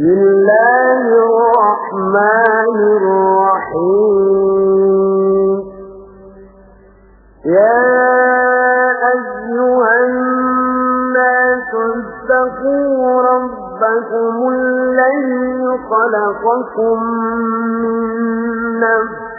الله الرحمن الرحيم ربكم الذي خلقكم من نفس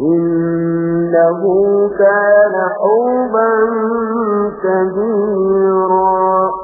إنه كان حوبا كبيرا.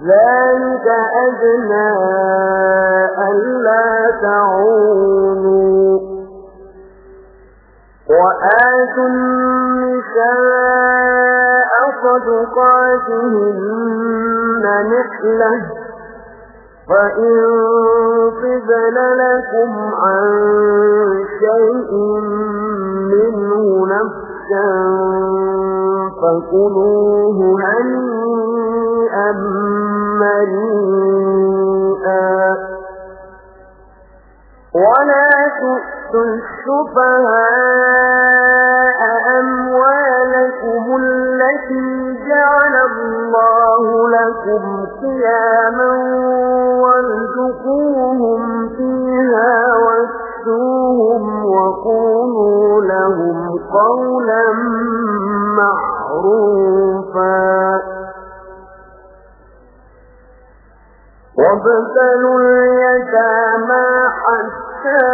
ذلك أدنى ألا تعونوا وآتوا النساء صدقاتهن نحلة فإن طبن لكم عن شيء منه فكلوه هنيئا مريئا ولا تؤتوا السفهاء أموالكم التي جعل الله لكم قياما وارزقوهم فيها واكسوهم وقولوا لهم قولا معروفا وابتلوا اليتامى حتى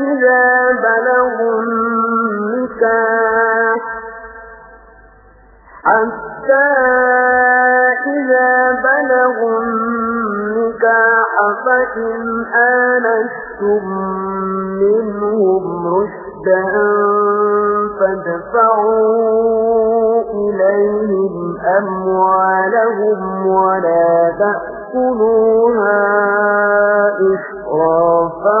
إذا بلغوا النكاح حتى إذا بلغوا النكاح فإن آنستم منهم رشدا فادفعوا إليهم أموالهم ولا تأكلوها إسرافا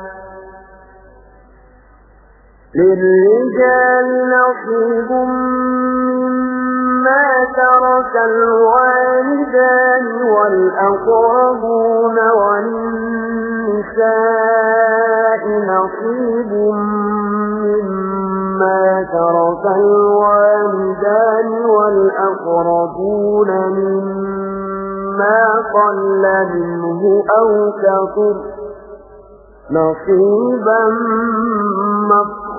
للرجال نصيب مما ترك الوالدان والأقربون وللنساء نصيب مما ترك الوالدان والأقربون مما قل منه أو كثر نصيبا مفروضا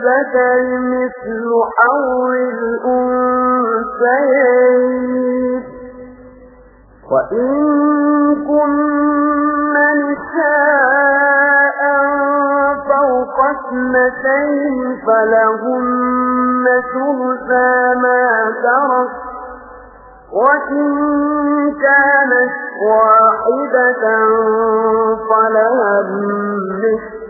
للذكر مثل حول الأنثيين. وإن كن نساء فوق اثنتين فلهن ثلثا ما ترك. وإن كانت واحدة فلها النصف.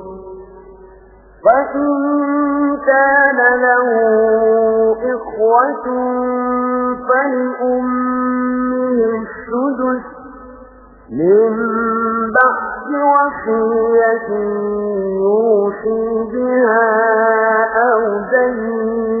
فإن كان له إخوة فلأمه السدس من بعد وصية يوصي بها أو دين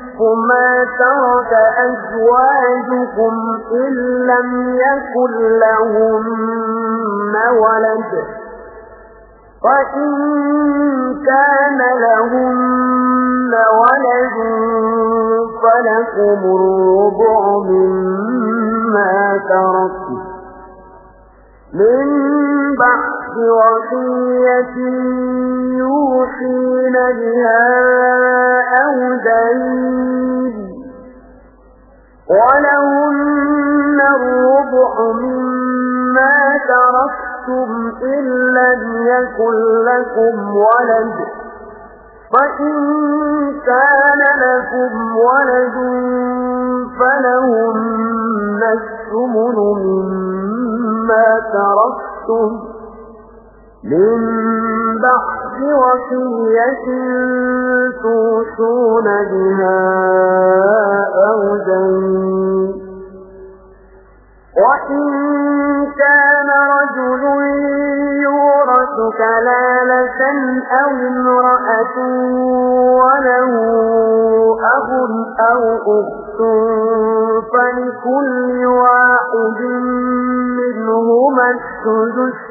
نصف ما ترك أزواجكم إن لم يكن لهن ولد. فإن كان لهن ولد فلكم الربع مما ترك. من بعد وصية يوحين بها أو دين ولهن الربع مما تركتم إن لم يكن لكم ولد فإن كان لكم ولد فلهن الثمن مما تركتم من بعد وصية توصون بها أو دين. وإن كان رجل يورث كلالة أو امرأة وله أخ أو أخت فلكل واحد منهما السدس.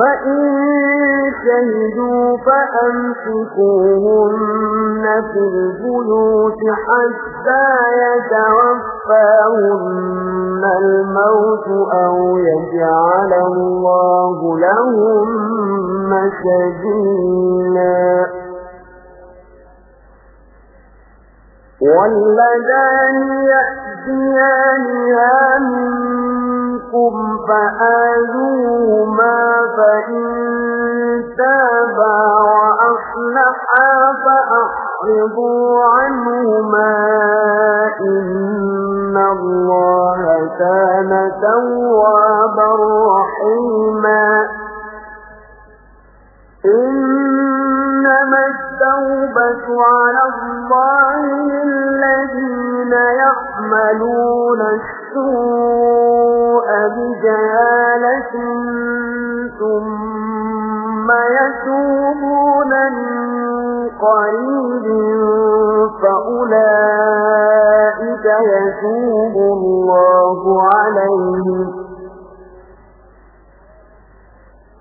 فإن شهدوا فأمسكوهن في البيوت حتى يتوفاهن الموت أو يجعل الله لهم سبيلا واللذان يأتيانها منكم فآذوهما فإن تابا وأصلحا فأحرضوا عنهما إن الله كان توابا رحيما إنما التوبة على الله للذين يعملون السوء بجهالة ثم يتوبون من قريب فأولئك يتوب الله عليهم.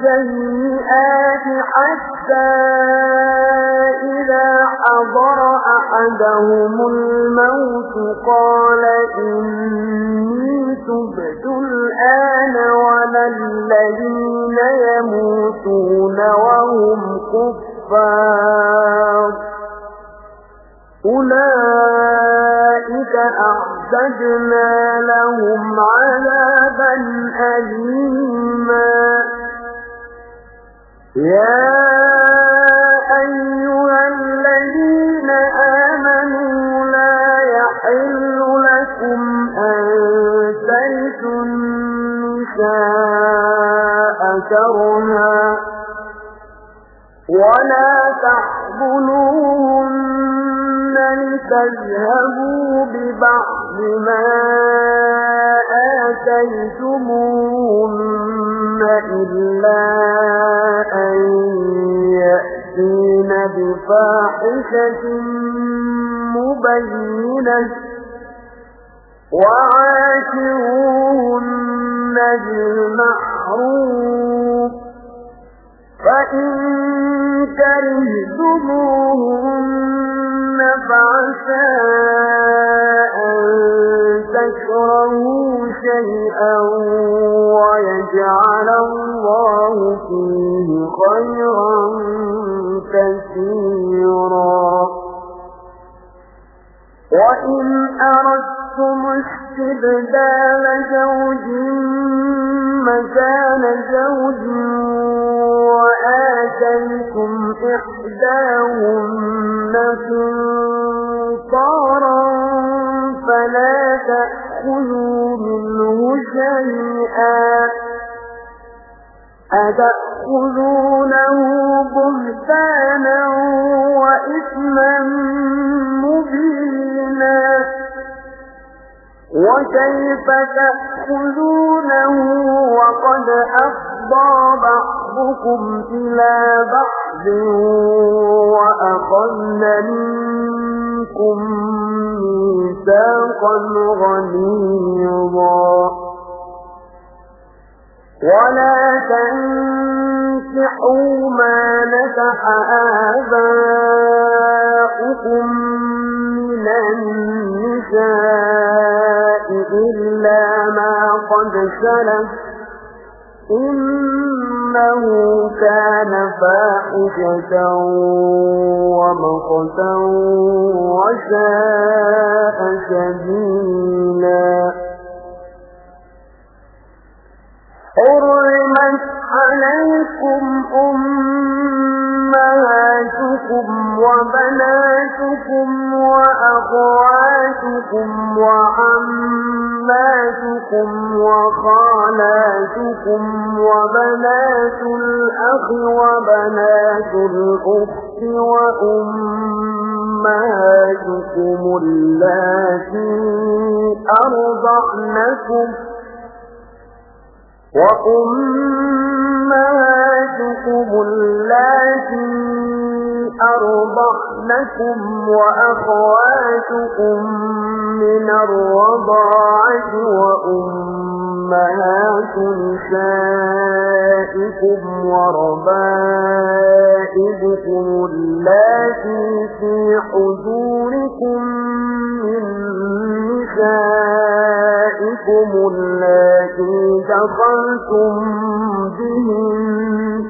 السيئات حتى إذا حضر أحدهم الموت قال إني تبت الآن ولا الذين يموتون وهم كفار. أولئك أعتدنا لهم عذابا أليما. يا أيها الذين آمنوا لا يحل لكم أن ترثوا النساء كرها ولا تحضنوهن لتذهبوا ببعض ما آتيتموهن إلا أن يأتين بفاحشة مبينة وعاشروهن بالمعروف فإن كرهتموهن فعسى تكرهوا شيئا ويجعل الله فيه خيرا كثيرا. وإن أردتم استبدال زوج مكان زوج وآتيتم إحداهن قنطارا فلا تأخذوا منه شيئا. أتأخذونه بهتانا وإثما مبينا؟ وكيف تأخذونه وقد أفضى بعضكم إلى بعض؟ وأخذن منكم ميثاقا غليظا ولا تنكحوا ما نكح آباؤكم من النساء إلا ما قد سلف إنه كان فاحشة ومقتا وشاء سبيلا حرمت عليكم أمهاتكم وبناتكم وأخواتكم وعماتكم وخالاتكم وبنات الأخ وبنات الأخت وأمهاتكم التي أرضعنكم وأمهاتكم التي أرضعنكم وأخواتكم من الرضاعة وأمهات نسائكم وربائبكم التي في حجوركم من نسائكم التي دخلتم بهم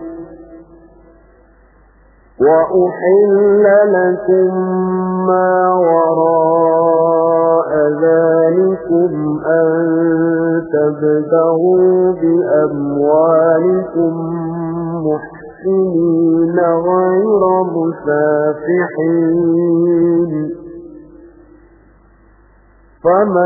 وأحل لكم ما وراء ذلكم أن تبتغوا بأموالكم محسنين غير مسافحين فما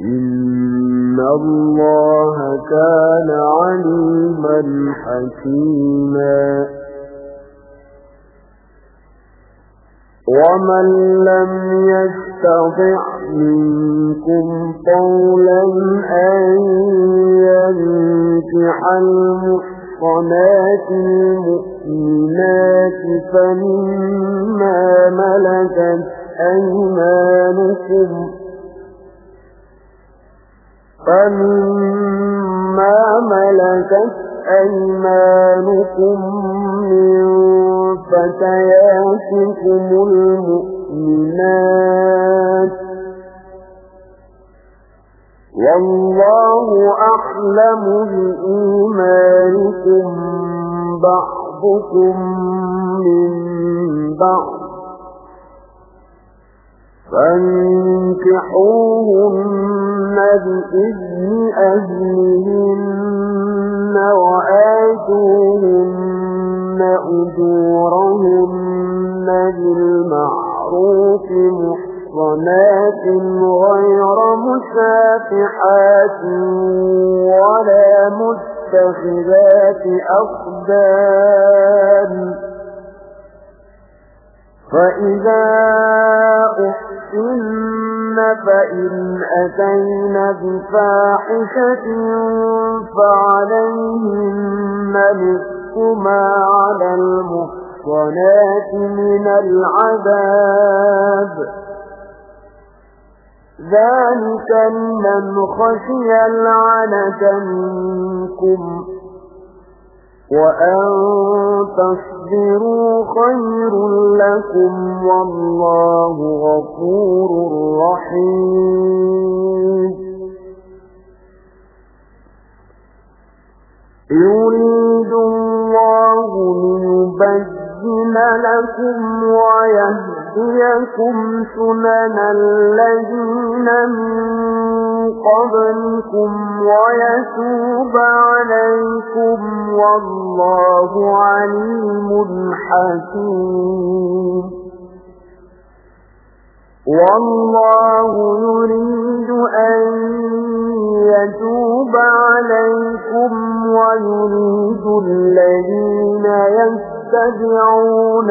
إن الله كان عليما حكيما ومن لم يستطع منكم قولا أن ينكح المحصنات المؤمنات فمما ملكت أيمانكم فمما ملكت أيمانكم من فتياتكم المؤمنات والله أعلم بإيمانكم بعضكم من بعض فانكحوهن بإذن أهلهن وآتوهن أجورهن بالمعروف محصنات غير مسافحات ولا متخذات أخدان فإذا أحسن تحسن فإن أتين بفاحشة فعليهن نصف ما على المحصنات من العذاب. ذلك لمن خشي العنة منكم. وأن تصبروا خير لكم والله غفور رحيم يريد الله ليبين لكم ويهديكم سنن الذين من قبلكم ويتوب عليكم والله عليم حكيم والله يريد أن يتوب عليكم ويريد الذين يتبعون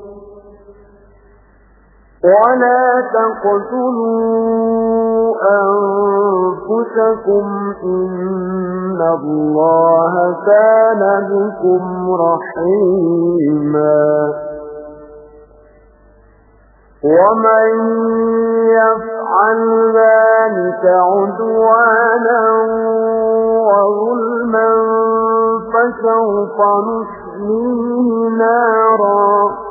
ولا تقتلوا أنفسكم إن الله كان بكم رحيما ومن يفعل ذلك عدوانا وظلما فسوف نسليه نارا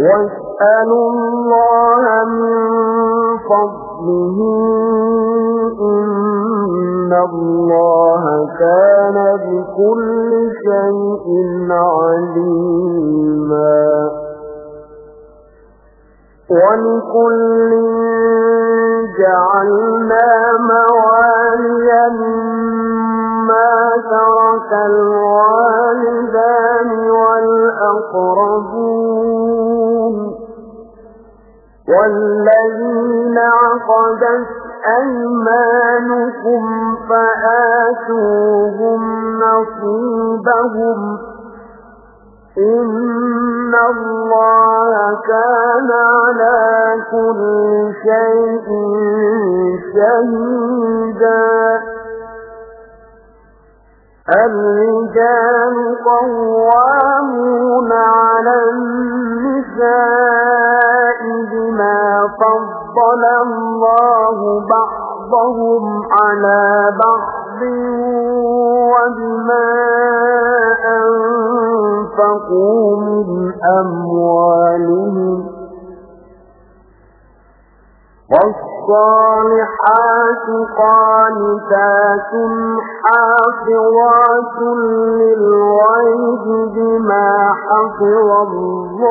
واسألوا الله من فضله إن الله كان بكل شيء عليما. ولكل جعلنا موالي مما ترك الوالدان والأقربون والذين عقدت أيمانكم فآتوهم نصيبهم. إن الله كان على كل شيء شهيدا. الرجال قوامون على النساء. بما فضل الله بعضهم على بعض وبما أنفقوا من أموالهم والصالحات قانتات حافظات للغيب بما حفظ الله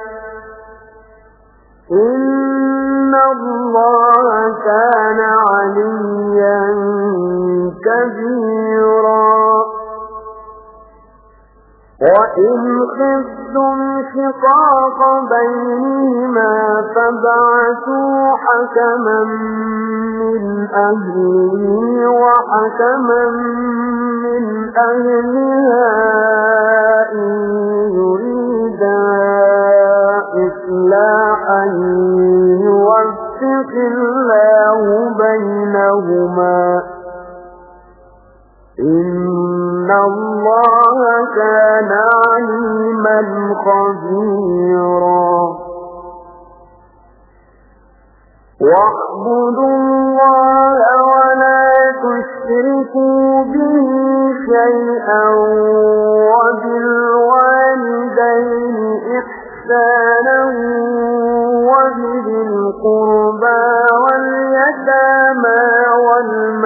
إن الله كان عليا كبيرا وإن خذتم شقاق بينهما فبعثوا حكما من أهله وحكما من أهلها إن يريدا إصلاحا يوفق الله بينهما إن الله كان عليما خبيرا. واعبدوا الله ولا تشركوا به شيئا وبالوالدين إحسانا وبذي القربى واليتامى.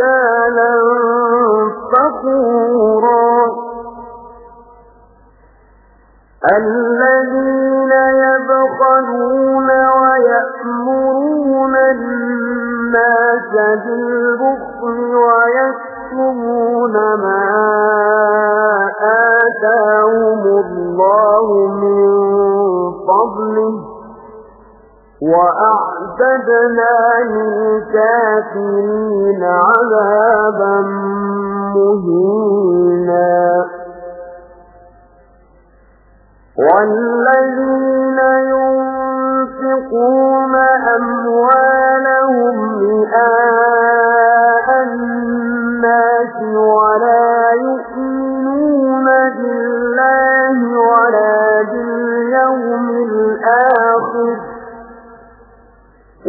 مختالا فخورا. الذين يبخلون ويأمرون الناس بالبخل ويكتمون ما آتاهم الله من وأعتدنا للكافرين عذابا مهينا. والذين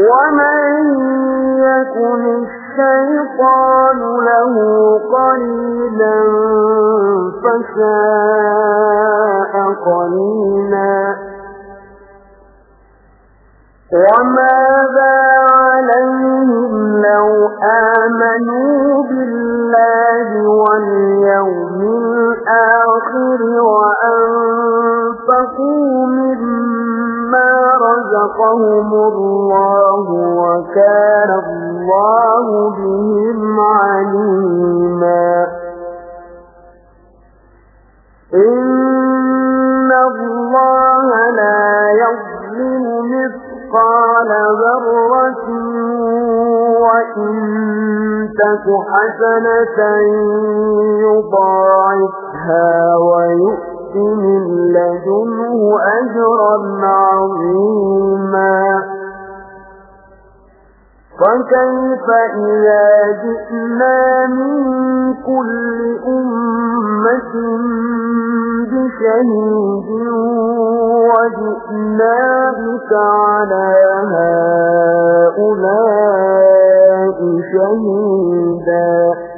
ومن يكن الشيطان له قليلا فساء قليلا وماذا عليهم لو آمنوا بالله واليوم رزقهم الله وكان الله بهم عليما. إن الله لا يظلم مثقال ذرة وإن تك حسنة يضاعفها من لدنه أجرا عظيما. فكيف إذا جئنا من كل أمة بشهيد وجئنا بك على هؤلاء شهيدا.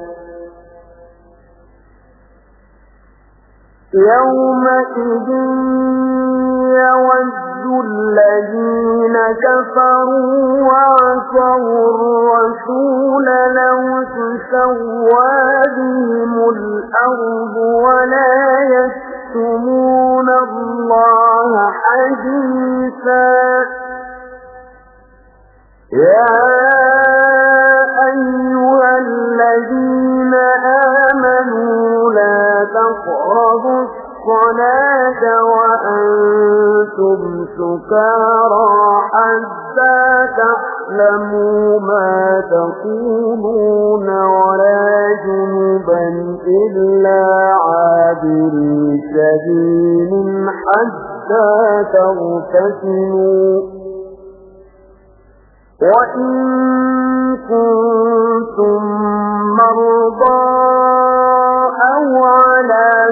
يومئذ يود الذين كفروا وعصوا الرسول لو تسوى بهم الأرض ولا يكتمون الله حديثا. يا أيها تقربوا الصلاة وأنتم سكارى حتى تعلموا ما تقولون ولا جنبا إلا عابر سبيل حتى تغتسلوا. وإن كنتم مرضى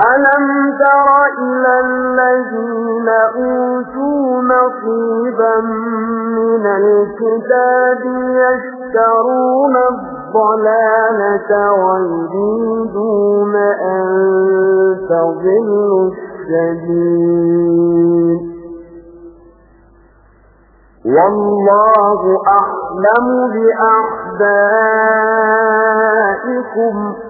ألم تر إلى الذين أوتوا نصيبا من الكتاب يشترون الضلالة ويريدون أن تضلوا السبيل. والله أعلم بأعدائكم.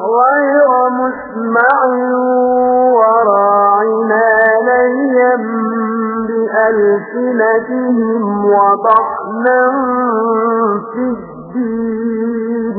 غير مسمع وراعنا ليا بألسنتهم وطحنا في الدين.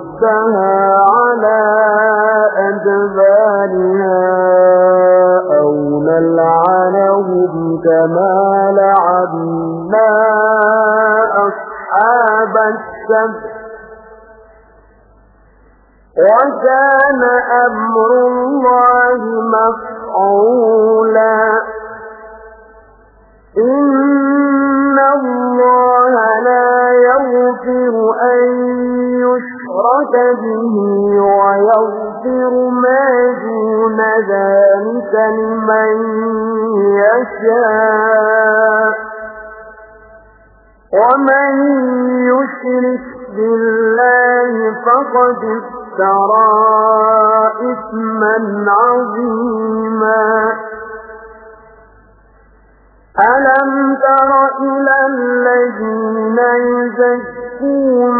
فنردها على أدبارها أو نلعنهم كما لعنا أصحاب السبت. وكان أمر الله مفعولا. إن الله لا يغفر أن يشرك به ويغفر ما دون ذلك لمن يشاء. ومن يشرك بالله فقد افترى إثما عظيما. ألم تر إلى الذين يزكون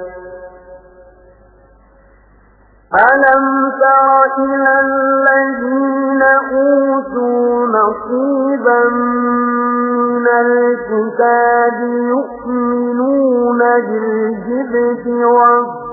ألم تر إلى الذين أوتوا نصيبا من الكتاب يؤمنون بالجبت والجبت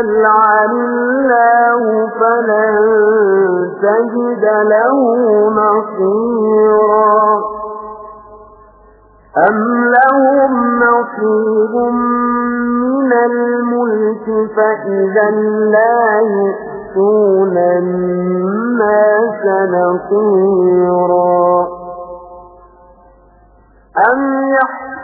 يلعن الله فلن تجد له نصيرا. أم لهم نصيب من الملك فإذا لا يؤتون الناس نصيرا. أم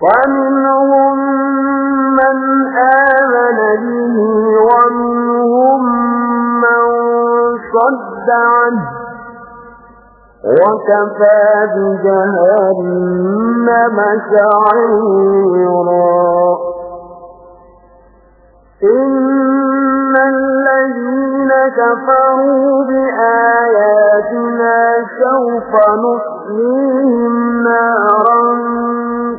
ومنهم من آمن به ومنهم من صد عنه وكفى بجهنم سعيرا. إن الذين كفروا بآياتنا سوف نصليهم نارا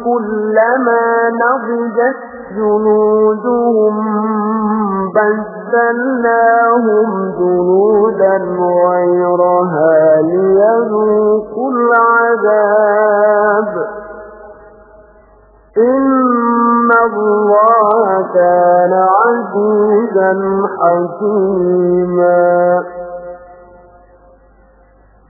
كلما نضجت جنودهم بدلناهم جنودا غيرها ليذوقوا العذاب إن الله كان عزيزا حكيما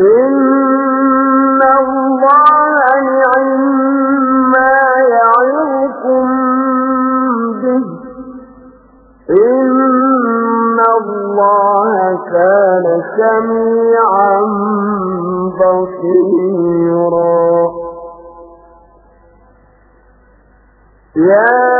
إن الله نعم ما يعظكم به إن الله كان سميعا بصيرا يا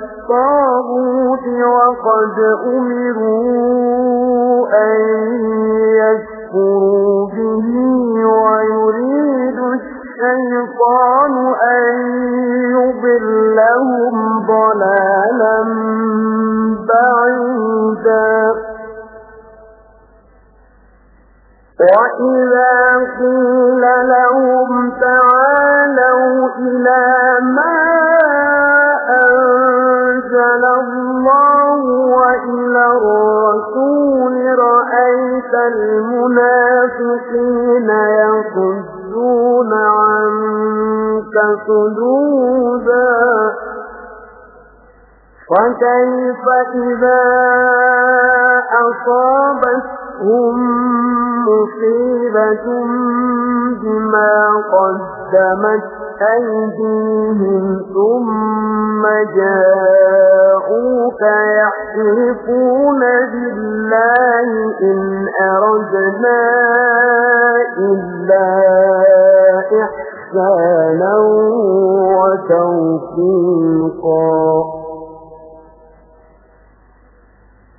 الطاغوت وقد أمروا أن يكفروا به ويريد الشيطان أن يضلهم ضلالا بعيدا. وإذا قيل لهم تعالوا إلى المنافقين يصدون عنك صدودا وكيف إذا أصابتهم مصيبة بما قدمت أيديهم ثم جاءوك يحلفون بالله إن أردنا إلا إحسانا وتوفيقا.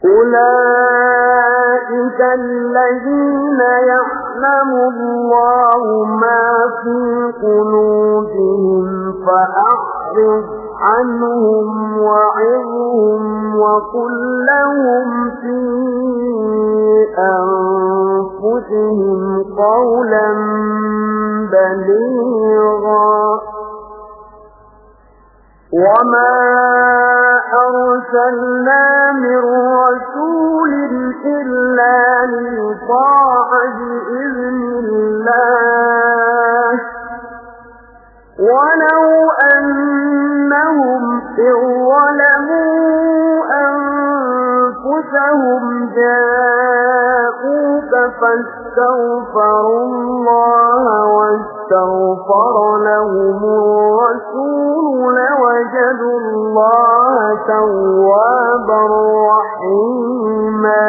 أولئك الذين يعلم الله ما في قلوبهم فأعرض عنهم وعظهم وقل لهم في أنفسهم قولا بليغا. وما أرسلنا من رسول إلا ليطاع بإذن الله ولو أنهم ظلموا أنفسهم جاءوك فاستغفروا الله واستغفر لهم الرسول لوجدوا الله توابا رحيما.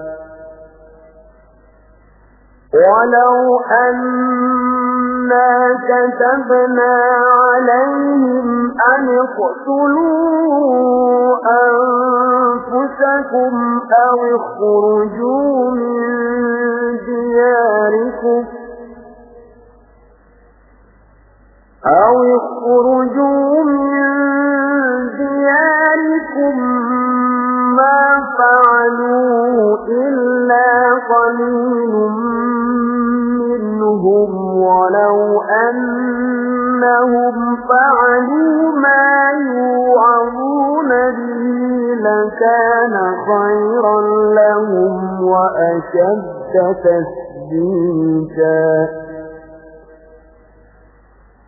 ولو أنا كتبنا عليهم أن اقتلوا أنفسكم أو اخرجوا من دياركم أو اخرجوا من دياركم ما فعلوه إلا قليل منهم ولو أنهم فعلوا ما يوعظون به لكان خيرا لهم وأشد تثبيتا.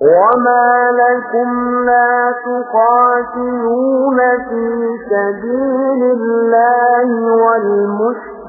وما لكم لا تقاتلون في سبيل الله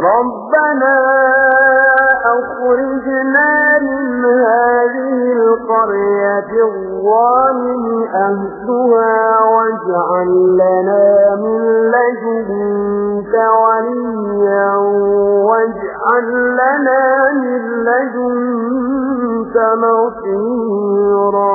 ربنا أخرجنا من هذه القرية الظالم أهلها واجعل لنا من لدنك وليا واجعل لنا من لدنك مصيرا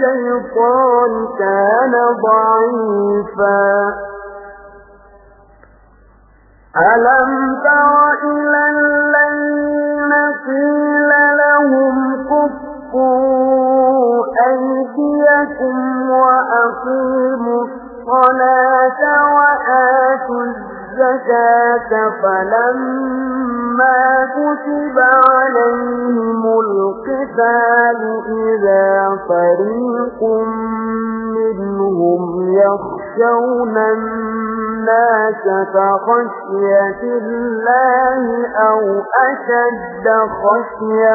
الشيطان كان ضعيفا. ألم تر إلى الذين قيل لهم كفوا أيديكم وأقيموا الصلاة وآتوا الزكاة فلما كتب عليهم القتال إذا فريق منهم يخشون الناس كخشية الله أو أشد خشية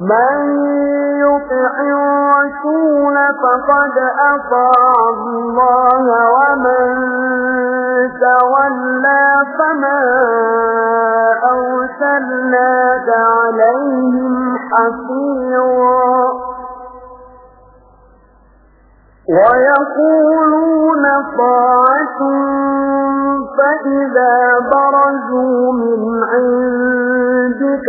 من يطع الرسول فقد أطاع الله ومن تولى فما أرسلناك عليهم حفيظا. ويقولون طاعة فإذا برزوا من عندك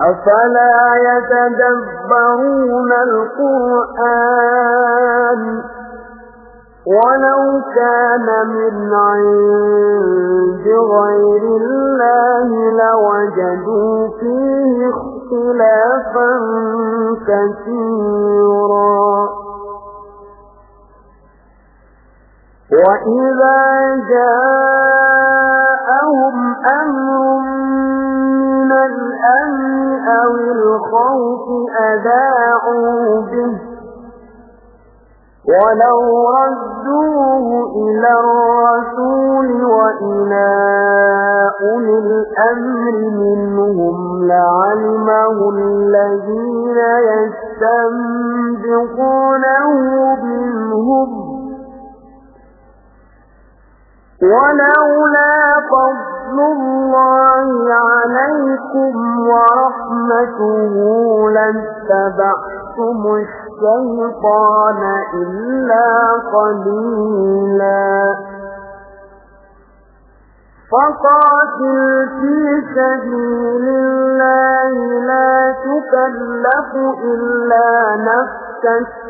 أفلا يتدبرون القرآن ولو كان من عند غير الله لوجدوا فيه اختلافا كثيرا. وإذا جاءهم أمر من الأمن أو الخوف أذاعوا به. ولو ردوه إلى الرسول وإلى أولي الأمر منهم لعلمه الذين يستنبقونه منهم. ولولا فضل الله عليكم ورحمته لاتبعتم الشيطان إلا قليلا. فقاتل في سبيل الله لا تكلف إلا نفسك.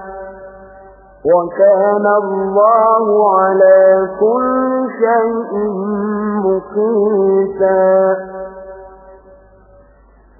وكان الله على كل شيء مقيتا.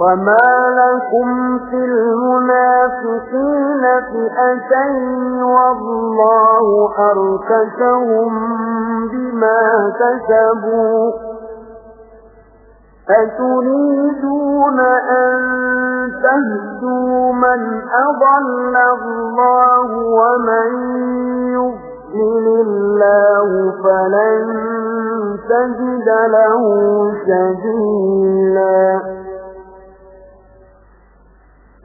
فما لكم في المنافقين فئتين والله أركسهم بما كسبوا أتريدون أن تهدوا من أضل الله ومن يضلل الله فلن تجد له سبيلا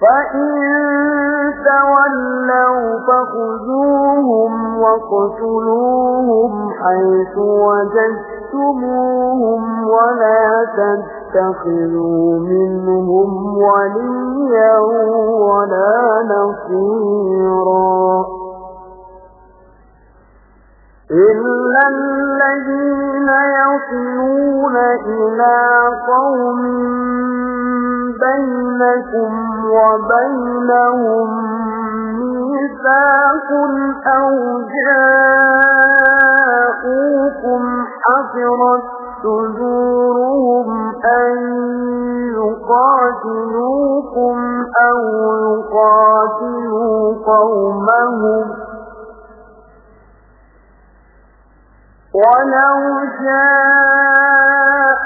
فَإِن تَوَلَّوْا فَخُذُوهُمْ وَاقْتُلُوهُمْ حَيْثُ وَجَدتُّمُوهُمْ وَلَا تَتَّخِذُوا مِنْهُمْ وَلِيًّا وَلَا نَصِيرًا إِلَّا الَّذِينَ يَصِلُونَ إِلَى قَوْمٍ بَيْنَكُمْ وَبَيْنَهُم مِّيثَاقٌ أَوْ جَاءُوكُمْ حَصِرَتْ صُدُورُهُمْ أَن يُقَاتِلُوكُمْ أَوْ يُقَاتِلُوا قَوْمَهُمْ وَلَوْ شَاءَ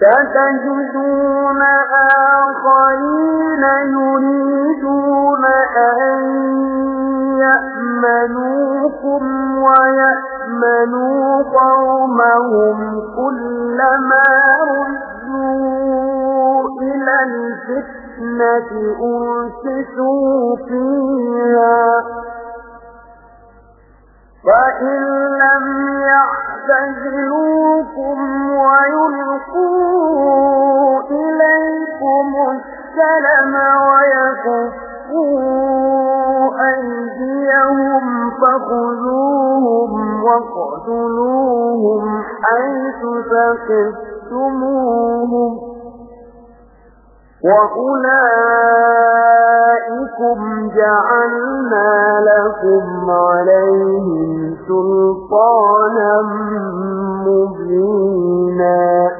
ستجدون آخرين يريدون أن يأمنوكم ويأمنوا قومهم كلما ردوا إلى الفتنة أرسسوا فيها فإن لم يعتزلوكم ويلقوا إليكم السلم ويكفوا أيديهم فخذوهم واقتلوهم حيث ثقفتموهم وَأُولَئِكُمْ جَعَلْنَا لَكُمْ عَلَيْهِمْ سُلْطَانًا مُبِينًا.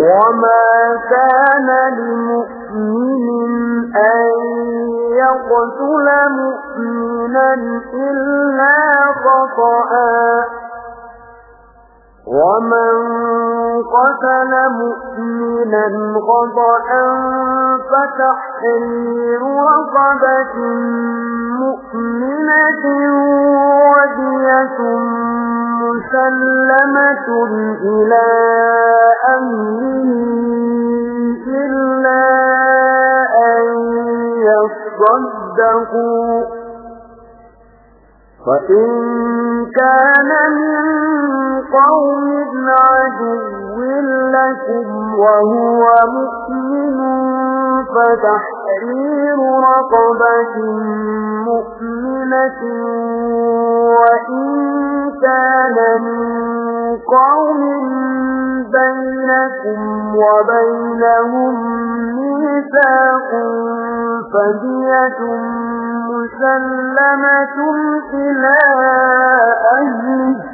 وَمَا كَانَ لِمُؤْمِنٍ أَن يَقْتُلَ مُؤْمِنًا إِلَّا خَطَأً. وَمَن قَتَلَ مُؤْمِنًا خَطَأً فَتَحْرِيرُ رَقَبَةٍ مُؤْمِنَةٍ وَدِيَةٌ مُسَلَّمَةٌ إِلَى أَهْلِهِ إِلَّا أَن يَصَّدَّقُوا فَإِن كَانَ مِن قَوْمٍ عَدُوٍّ لَّكُمْ وَهُوَ مُؤْمِنٌ فَتَحْرِيرُ رَقَبَةٍ مُّؤْمِنَةٍ وَإِن كَانَ مِن قَوْمٍ بَيْنَكُمْ وَبَيْنَهُم مِّيثَاقٌ فَدِيَةٌ مُّسَلَّمَةٌ إِلَىٰ أَهْلِهِ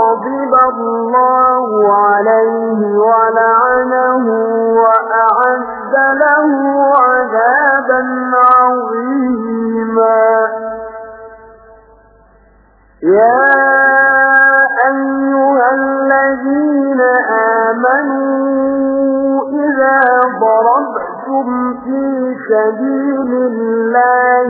الله عليه ولعنه وأعد له عذابا عظيما يا أيها الذين آمنوا إذا ضربتم في سبيل الله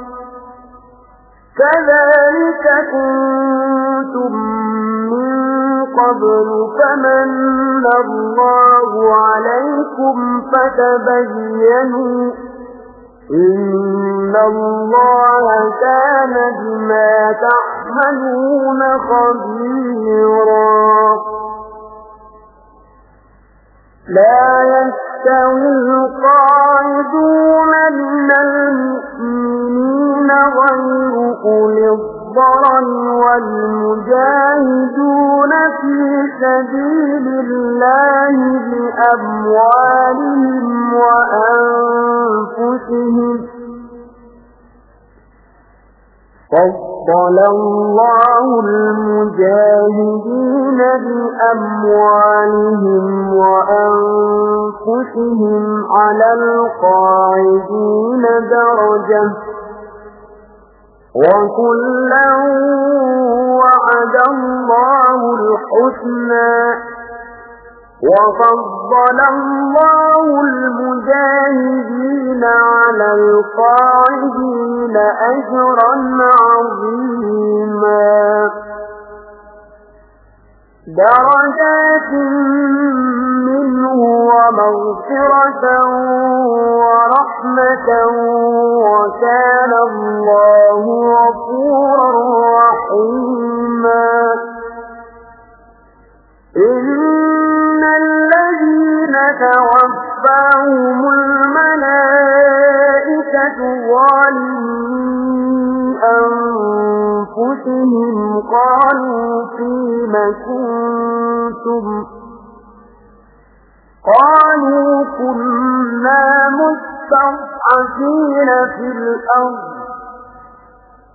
كذلك كنتم من قبل فمن الله عليكم فتبينوا إن الله كان بما تعملون خبيرا. لا يستوي القاعدون من المؤمنين غير أولي الضرر والمجاهدون في سبيل الله بأموالهم وأنفسهم فضل الله المجاهدين بأموالهم وأنفسهم على القاعدين درجة وكلا وعد الله الحسنى وفضل الله المجاهدين على القاعدين أجرا عظيما درجات منه ومغفرة ورحمة وكان الله غفورا رحيما. إن الذين توفاهم الملائكة ظالمين. أنفسهم قالوا فيم كنتم؟ قالوا كنا مستضعفين في الأرض.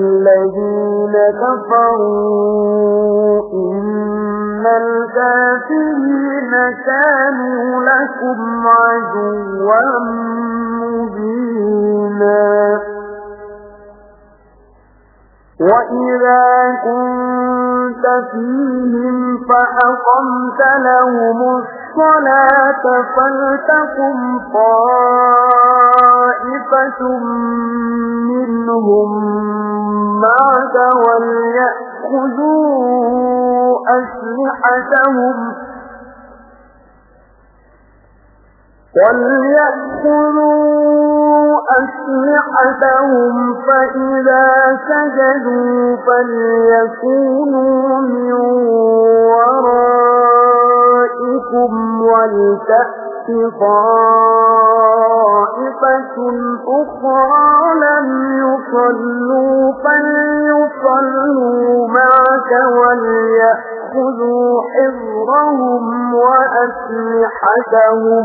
الَّذِينَ كَفَرُوا إِنَّ الْكَافِرِينَ كَانُوا لَكُمْ عَدُوًّا مُبِينًا وَإِذَا كُنتَ فِيهِمْ فَأَقَمْتَ لَهُمُ الصَّلَاةَ فَلْتَقُمْ طَائِفَةٌ مِّنْهُمْ مَعَكَ وَلْيَأْخُذُوا أَسْلِحَتَهُمْ. وليأخذوا أسلحتهم فإذا سجدوا فليكونوا من ورائكم ولتأت طائفة أخرى لم يصلوا فليصلوا معك وليأخذوا حذرهم وأسلحتهم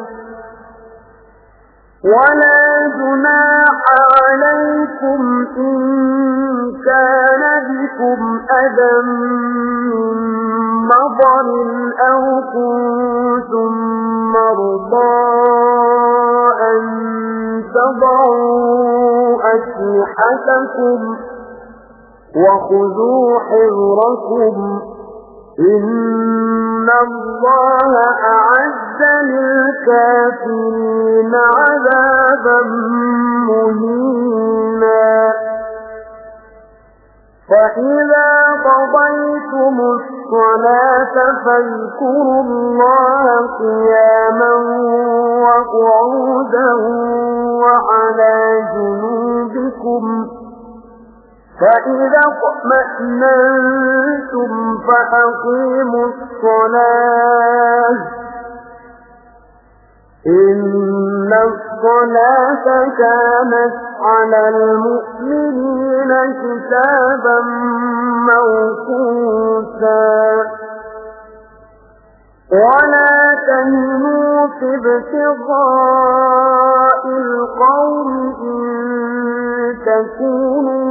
وَلَا جُنَاحَ عَلَيْكُمْ إِن كَانَ بِكُمْ أَذًى مِّن مطر أو كنتم مرضى أن تضعوا أسلحتكم وخذوا حذركم إن الله أعز للكافرين عذابا مهينا فإذا قضيتم الصلاة فاذكروا الله قياما وقعودا وعلى جنوبكم فإذا اطمأنتم فأقيموا الصلاة. إن الصلاة كانت على المؤمنين كتابا موقوتا. ولا تهنوا في ابتغاء القوم إن تكونوا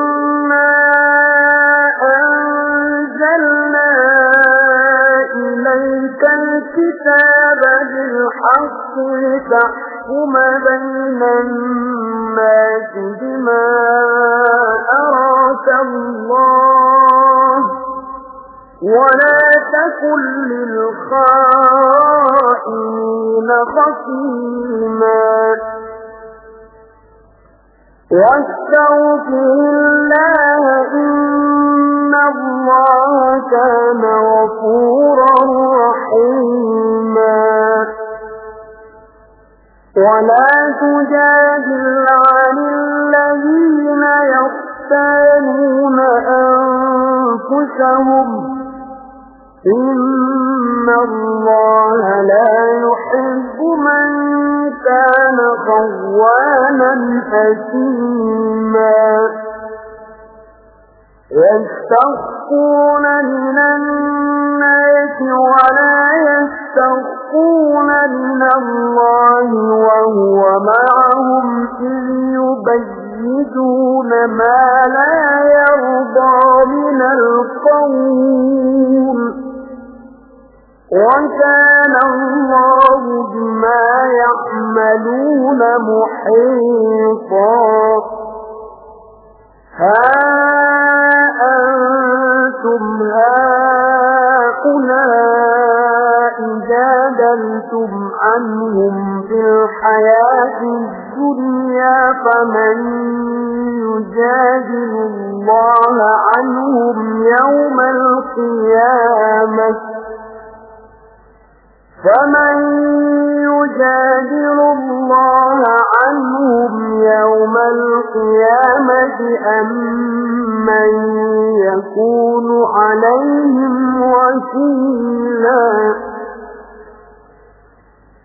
الكتاب بالحق لتحكم بين الناس بما أراك الله. ولا تكن للخائنين خصيما. واستغفر الله إن الله كان غفورا رحيما ولا تجادل عن الذين يختانون أنفسهم إن الله لا يحب من كان خوانا حكيما يستخفون من الناس ولا يستخفون من الله وهو معهم إذ يبيدون ما لا يرضى من القول. وكان الله بما يعملون محيطا. ها أنتم هؤلاء جادلتم عنهم في الحياة الدنيا فمن يجادل الله عنهم يوم القيامة فمن يجادل الله عنهم يوم القيامة أم من يكون عليهم وكيلا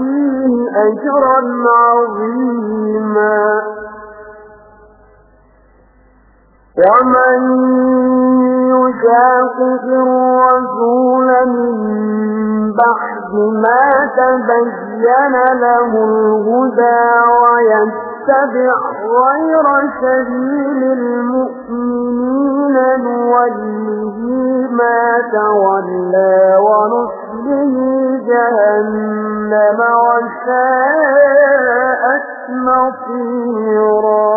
نؤتيه أجرا عظيما. ومن يشاقق الرسول من بعد ما تبين له الهدى ويتبع غير سبيل المؤمنين نوله ما تولى ونصله جهنم وساءت مصيرا.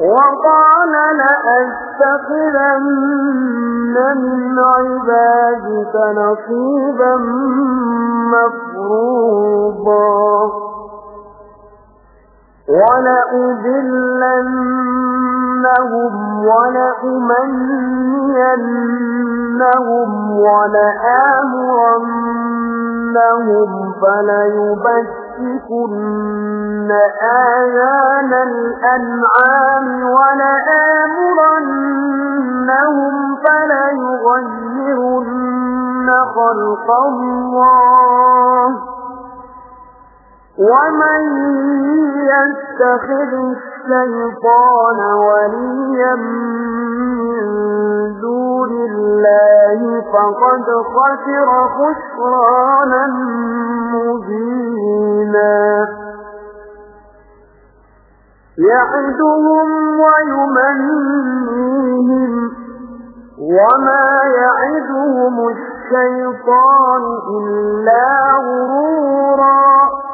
وقال لأستخذن من عبادك نصيبا مفروضا. ولأذلنهم ولأمنينهم ولآمرنهم فليبشرن لَيُبَتِّكُنَّ آيَانَ الْأَنْعَامِ وَلَآمُرَنَّهُمْ فَلَيُغَيِّرُنَّ خَلْقَ اللَّهِ وَمَن يَتَّخِذِ الشَّيْطَانَ وَلِيًّا مِّن دُونِ اللَّهِ فَقَدْ خَسِرَ خُسْرَانًا مُّبِينًا. يَعِدُهُمْ وَيُمَنِّيهِمْ. وَمَا يَعِدُهُمُ الشَّيْطَانُ إِلَّا غُرُورًا.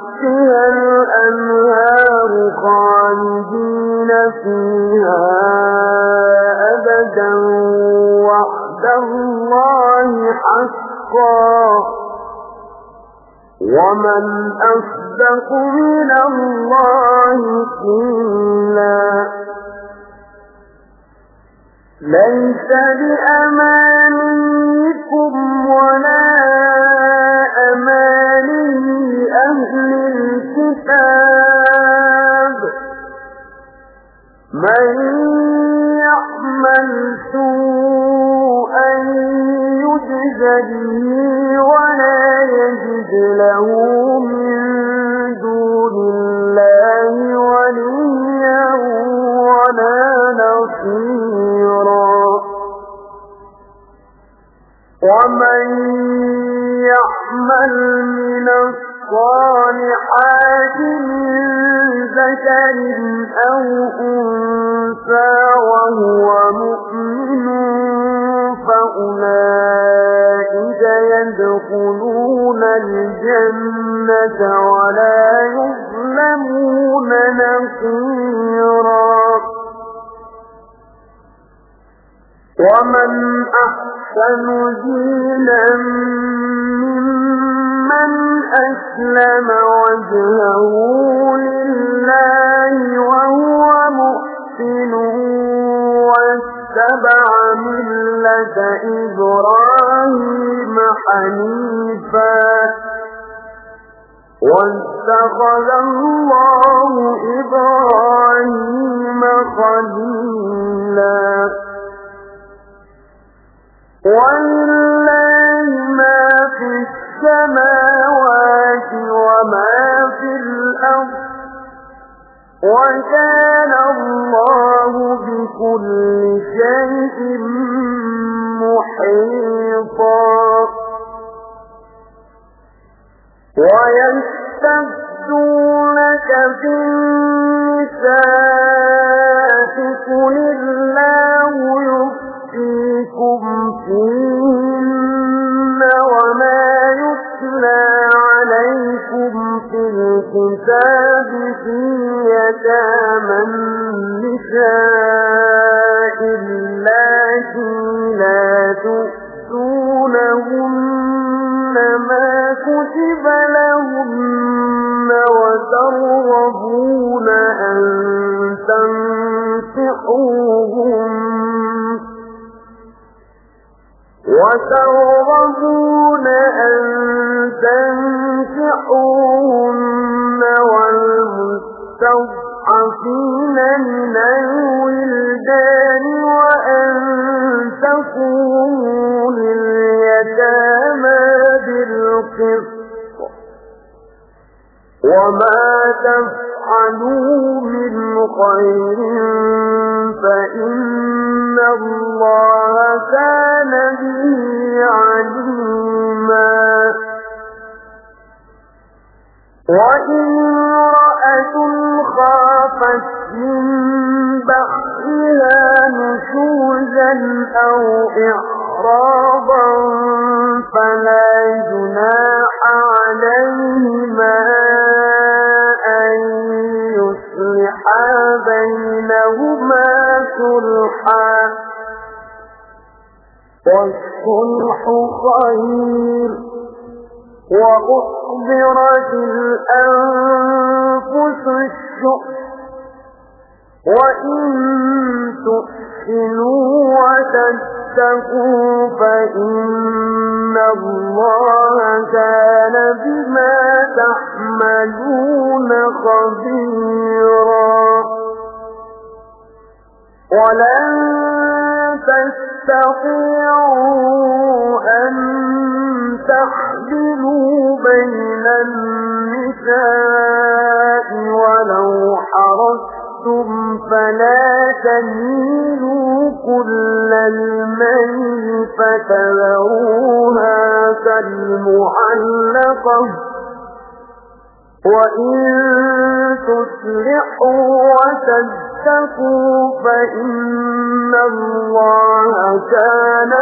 تحتها الأنهار خالدين فيها أبدا وعد الله حقا. ومن أصدق من الله قيلا. ليس بأمانيكم ولا له من دون الله وليا ولا نصيرا ومن من الصالحات من ذكر أو أنثى وهو الجنة ولا يظلمون نصيرا ومن أحسن دينا ممن أسلم وجهه لله وهو محسن واتبع ملة إبراهيم حنيفا. واتخذ الله إبراهيم خليلا. ولله ما في السماوات وما في الأرض. وكان الله بكل شيء كالمعلقة وإن تصلحوا وتتقوا فإن الله كان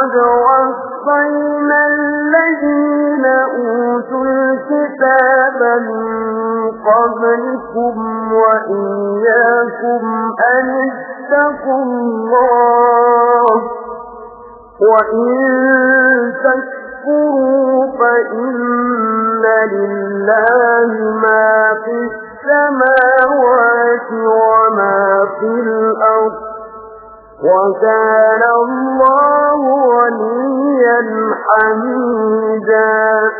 ولقد وصينا الذين أوتوا الكتاب من قبلكم وإياكم أن اتقوا الله وإن تكفروا فإن لله ما في السماوات وما في الأرض وكان الله وليا حميدا.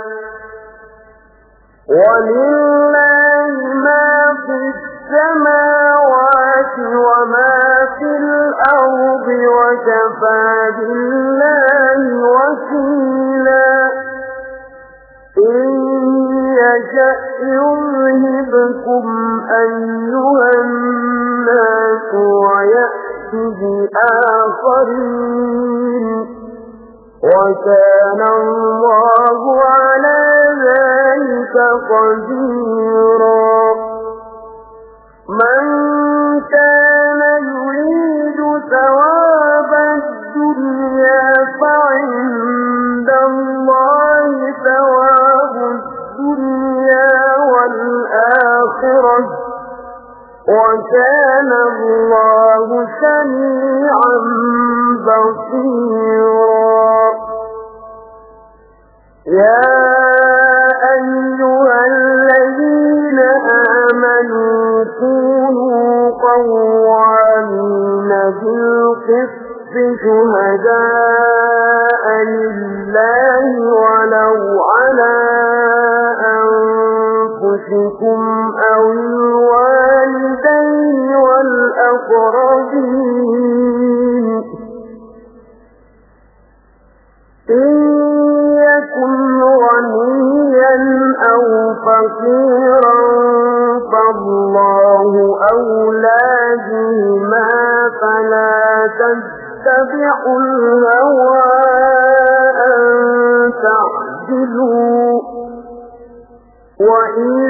ولله ما في السماوات وما في الأرض وكفى بالله وكيلا. إن يشأ يذهبكم أيها الناس بآخرين وكان الله على ذلك قديرا. من كان يريد ثواب الدنيا فعند الله ثواب الدنيا والآخرة. وكان الله سميعا بصيرا. يا أيها الذين آمنوا كونوا قوامين بالقسط شهداء لله ولو على أنفسكم أو والأقربين إن يكن غنيا أو فقيرا فالله أولى بهما فلا تتبعوا الهوى أن تعدلوا. وإن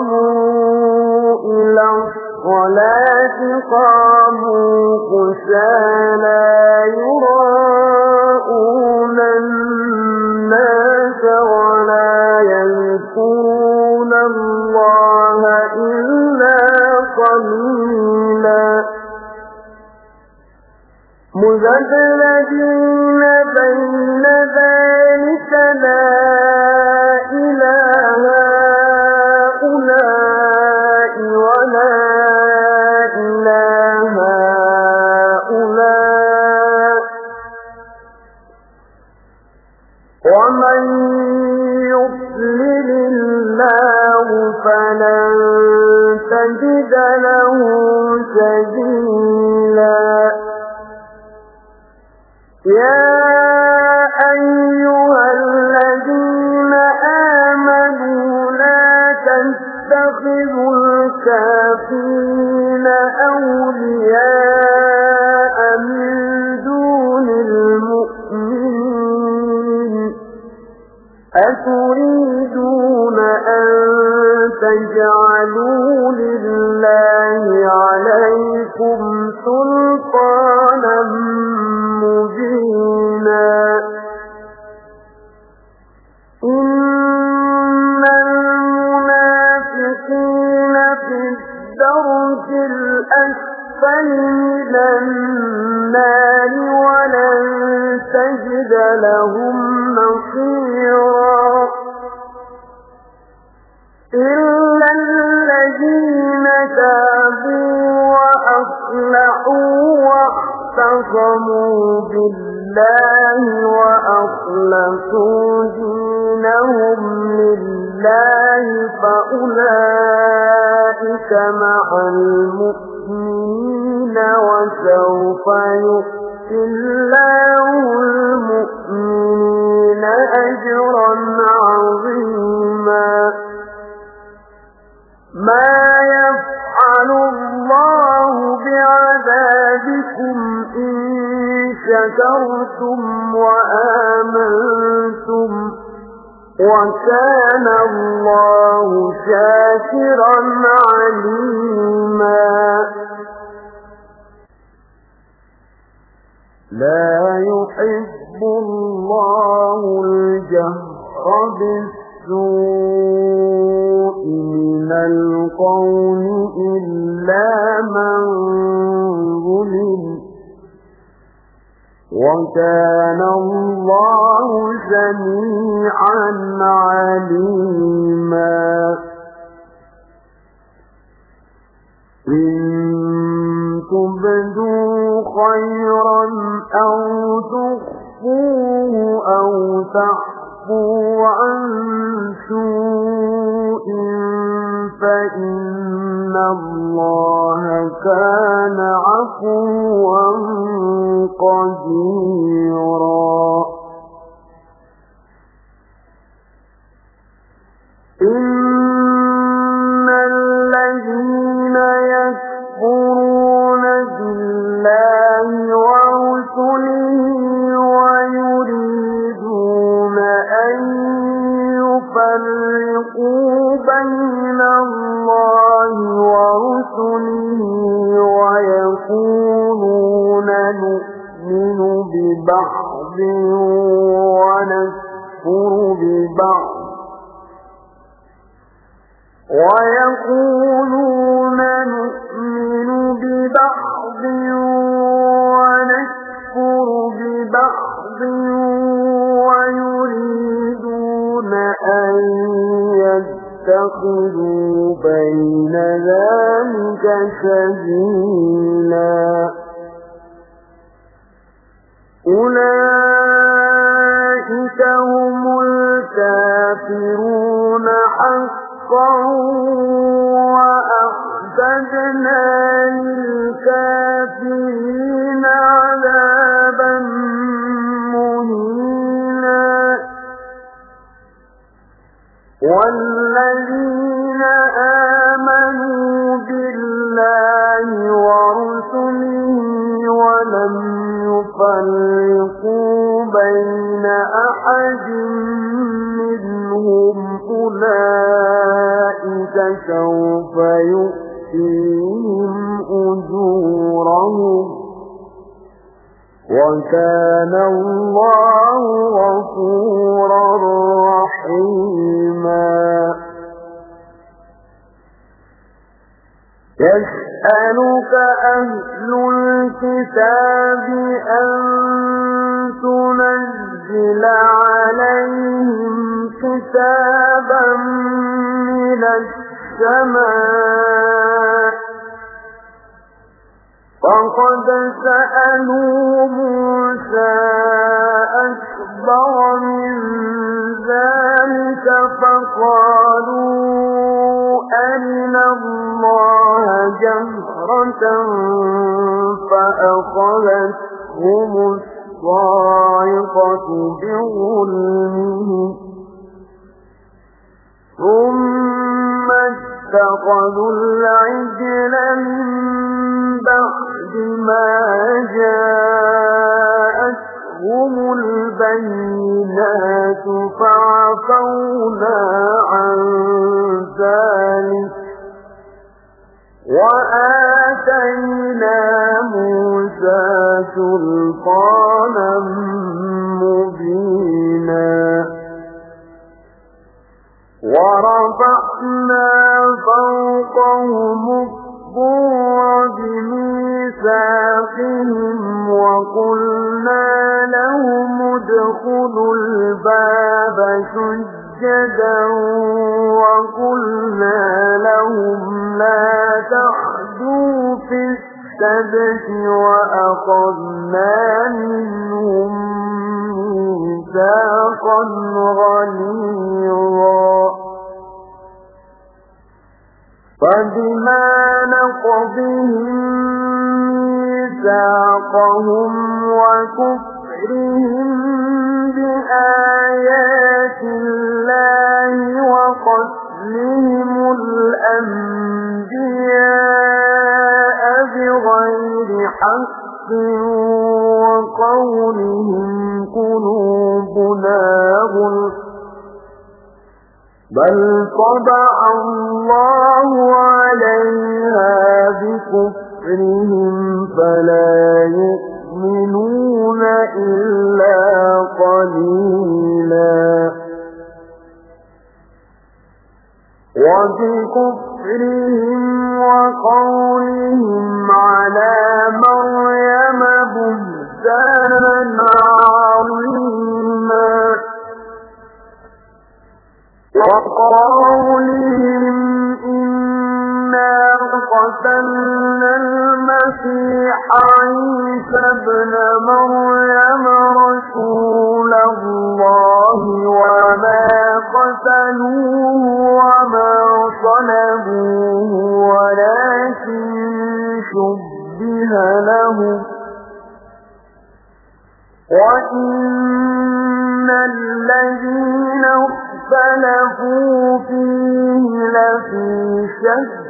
قاموا إلى الصلاة قاموا قسالا يراءون الناس ولا يذكرون الله إلا قليلا. مذبذبين السبت وأخذنا منهم ميثاقا غليظا. فبما نقضهم ميثاقهم وكفرهم بآيات الله وقتلهم الأنبياء بغير حق وقولهم قلوبنا غلق بل طبع الله عليها بكفرهم فلا يؤمنون إلا قليلا وبكفرهم وقولهم على مريم بهتانا عظيما. وقولهم قتلنا المسيح عيسى ابن مريم رسول الله وما قتلوه وما صلبوه ولكن شبه لهم وإن الذين اختلفوا فيه لفي شك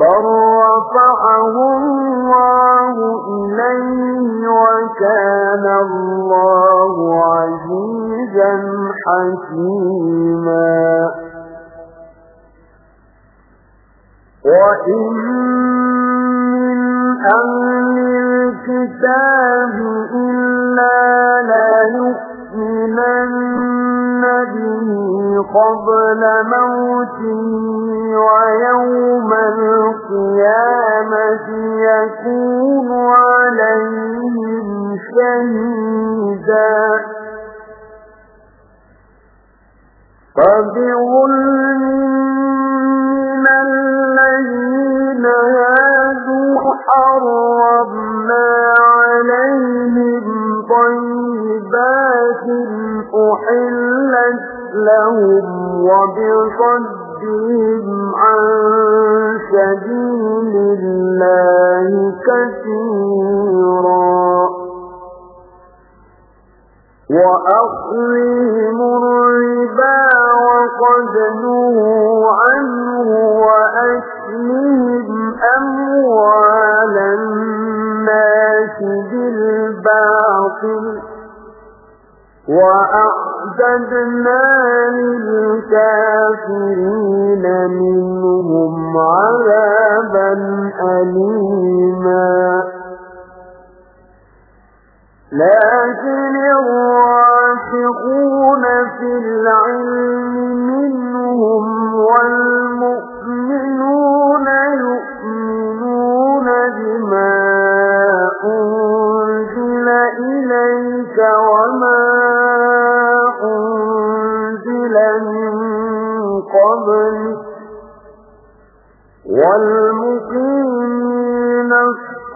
بل رفعه الله إليه وكان الله عزيزا حكيما وإن من أهل الكتاب إلا لا يؤمنن به قبل موته ويوم القيامة يكون عليهم شهيدا. فبظلم من الذين هادوا حرمنا لهم وبصدهم عن سبيل الله كثيرا. وأخذهم الربا وقد نهوا عنه وأكلهم أموال الناس بالباطل. وأعددنا للكافرين منهم عذابا أليما. لكن الراشقون في العلم منهم والمؤمنون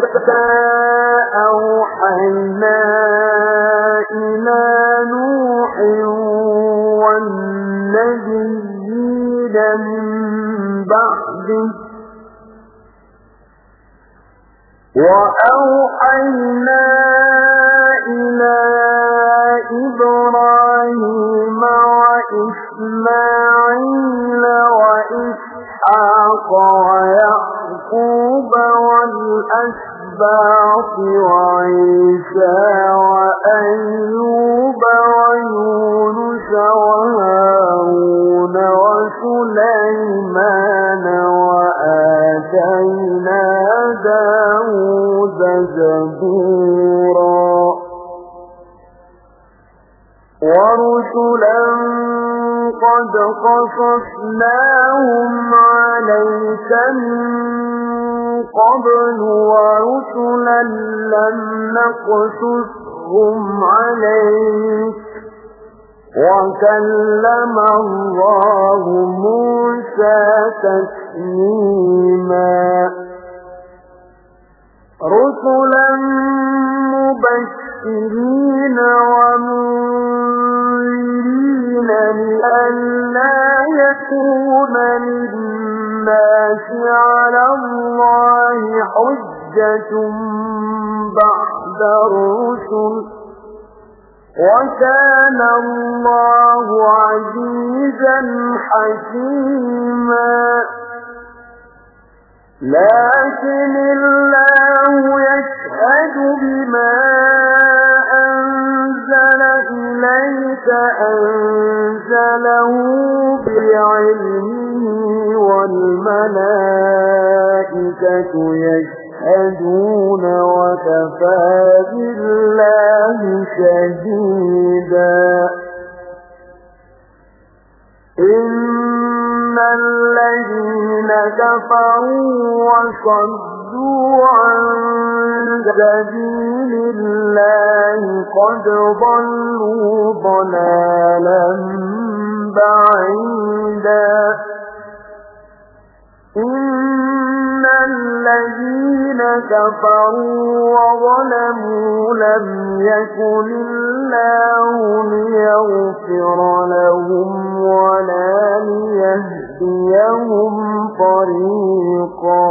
إليك أوحينا إلى نوح والنبيين من بعده. وأوحينا إلى إبراهيم وإسماعيل وإسحاق ويعقوب والأسباط وعيسى وأيوب ويونس وهارون وسليمان وآتينا داود زبورا ورسلا قد قصصناهم عليك من قبل ورسلا لم نقصصهم عليك. وكلم الله موسى تسليما. رسلا مبشرين ومنذرين لئلا يكون للناس على الله حجة بعد الرسل. وكان الله عزيزا حكيما. لكن الله يشهد بما إليك أنزله بعلمه والملائكة يشهدون وكفى بالله شهيدا. إن الذين كفروا وصدوا عن سبيل الله قد ضلوا ضلالا بعيدا. إن الذين كفروا وظلموا لم يكن الله ليغفر لهم ولا ليهديهم طريقا.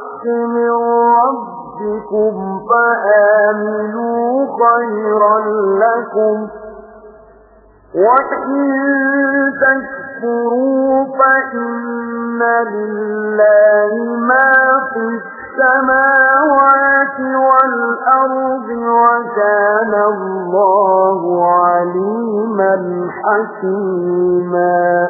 من ربكم فآمنوا خيرا لكم وإن تكفروا فإن لله ما في السماوات والأرض وكان الله عليما حكيما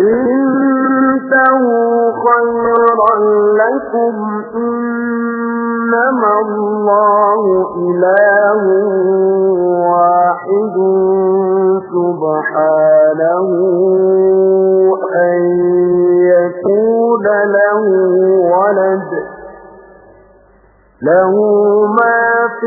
إنته خيرا لكم إنما الله إله واحد سبحانه أن يكون له ولد له ما في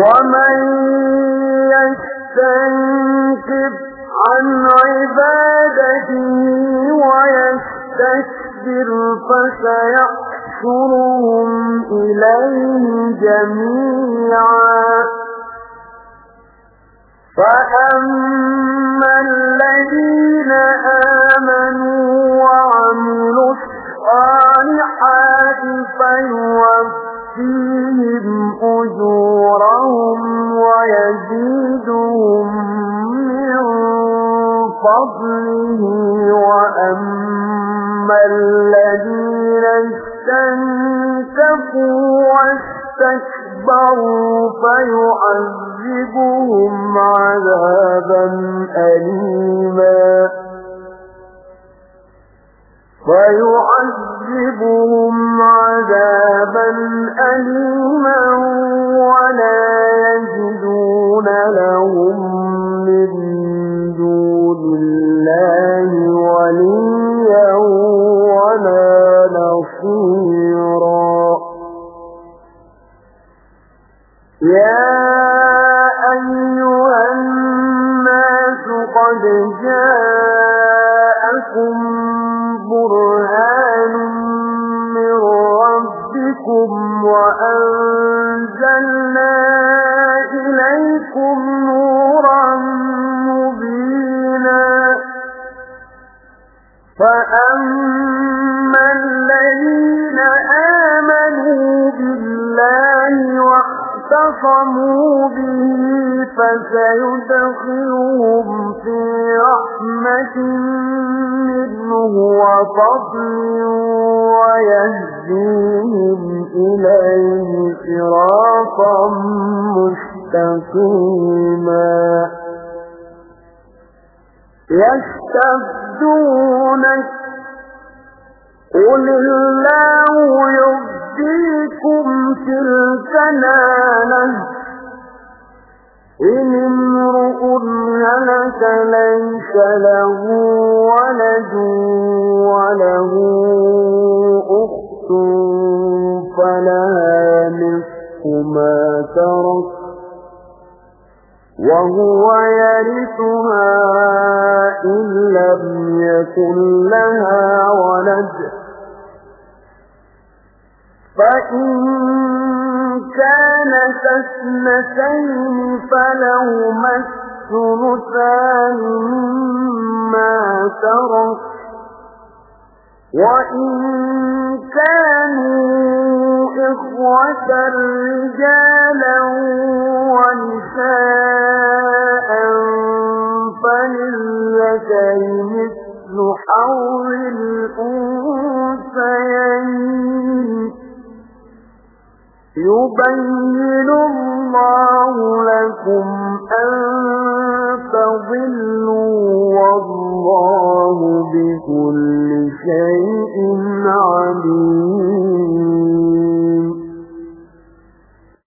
ومن يستنكف عن عبادته ويستكبر فسيحشرهم إليه جميعا